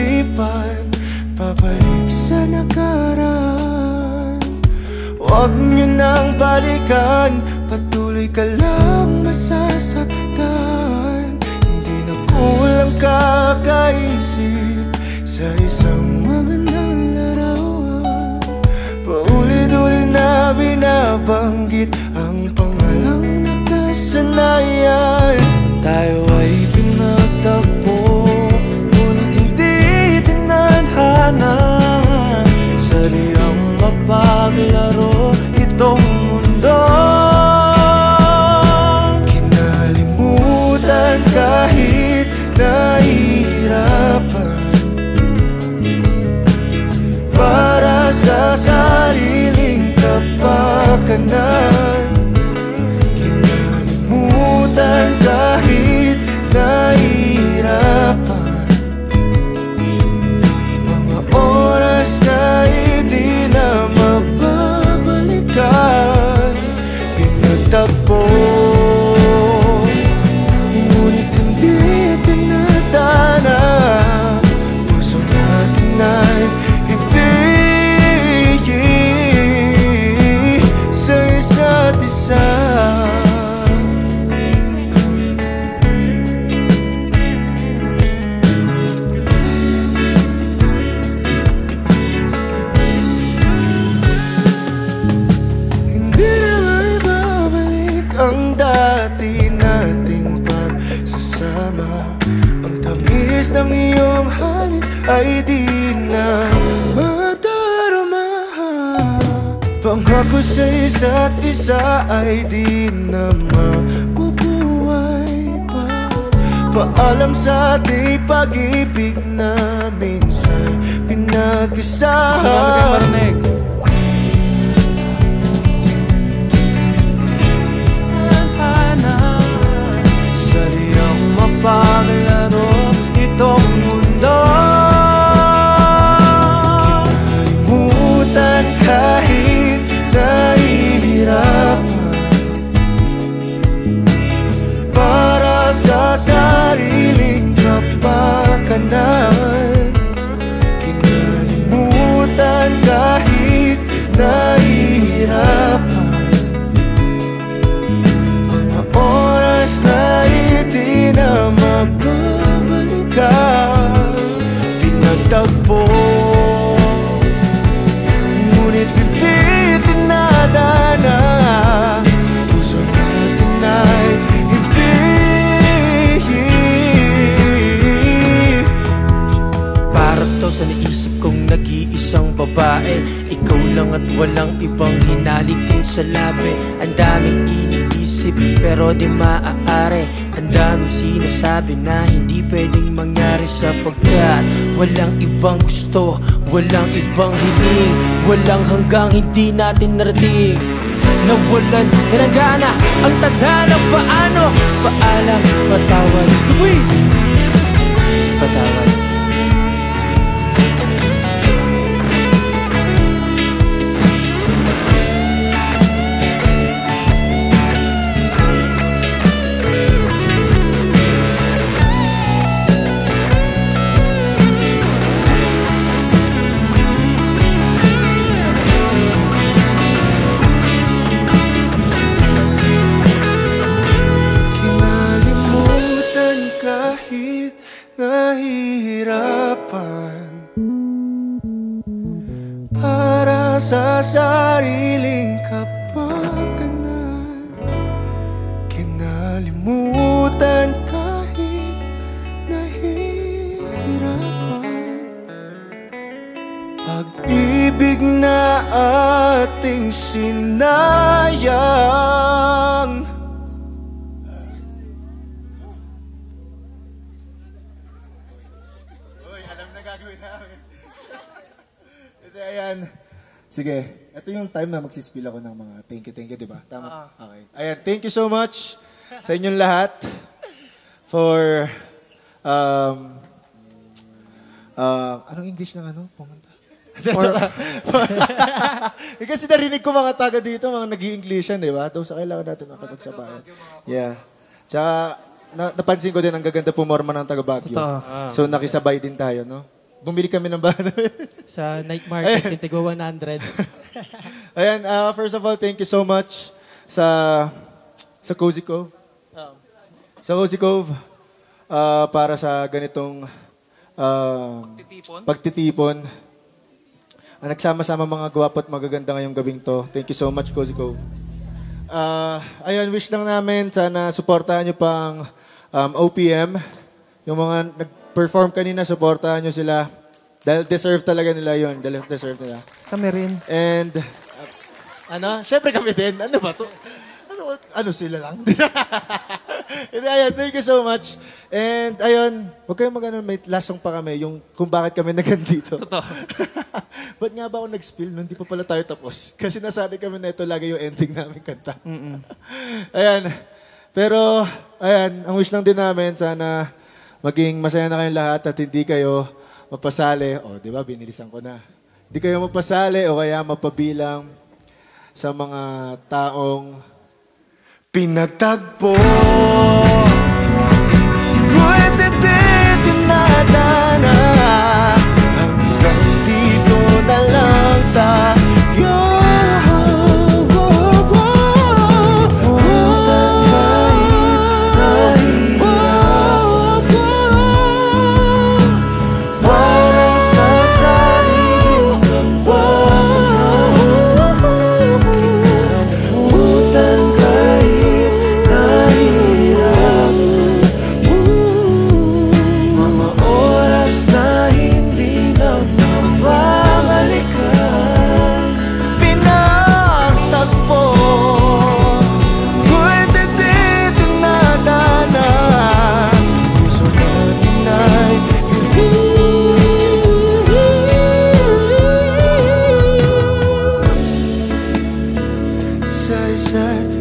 isipan Pabalik sa nakaraan. Huwag niyo nang balikan Patuloy ka lang masasaktan. Hindi na kulang kakaisip Sa isang magandang larawan Paulit-ulit na binabanggit Ang pangalang nakasanayan. Tayo sariling kapakanan isa't isa. Hindi na may babalik ang dati nating pagsasama. Ang tamis ng iyong halik ay di na Pangako sa isa't isa ay di na mabubuhay pa. Paalam sa ating pag-ibig na minsan pinag-isahan. Sadyang mapaglaro walang ibang hinalikin sa labi Ang daming iniisip pero di maaari Ang daming sinasabi na hindi pwedeng mangyari Sapagkat walang ibang gusto, walang ibang hiling Walang hanggang hindi natin narating Nawalan na ng gana ang tadhana Paano? Paalam, patawad Luis! Patawad kahit nahihirapan. Para sa sariling kapakanan Kinalimutan kahit nahihirapan. Pag-ibig na ating sinayang Ito, ayan. Sige, ito yung time na magsispill ako ng mga thank you, thank you, di ba? Tama? Okay. Ayan, thank you so much sa inyong lahat for um, uh, anong English ng ano? Pumunta. For, Eh, kasi narinig ko mga taga dito, mga nag englishan di ba? Daw sa kailangan natin makapagsabayan. Yeah. Tsaka, na, napansin ko din ang gaganda pumorma ng taga Baguio. Totoo. So, nakisabay din tayo, no? Bumili kami ng bahay. Sa night market, yung tigwa 100. Ayan, uh, first of all, thank you so much sa sa Cozy Cove. Sa Cozy Cove, uh, para sa ganitong uh, pagtitipon. Ah, nagsama-sama mga gwapo at magaganda ngayong gabing to. Thank you so much, Cozy Cove. Uh, ayun, wish lang namin, sana supportahan nyo pang um, OPM. Yung mga nag-perform kanina, supportahan nyo sila. Dahil deserve talaga nila yun. Dahil deserve nila. Kami rin. And, uh, ano? Siyempre kami din. Ano ba to? Ano, ano sila lang? Hindi, ayun, thank you so much. And, ayun, huwag kayong mag may last song pa kami, yung kung bakit kami nagandito. Totoo. Ba't nga ba ako nag-spill nun? Hindi pa pala tayo tapos. Kasi nasabi kami na ito lagi yung ending namin kanta. ayan. Pero, ayan, ang wish lang din namin, sana maging masaya na kayong lahat at hindi kayo mapasali. O, di ba, binilisan ko na. Hindi kayo mapasali o kaya mapabilang sa mga taong pinagtagpo inside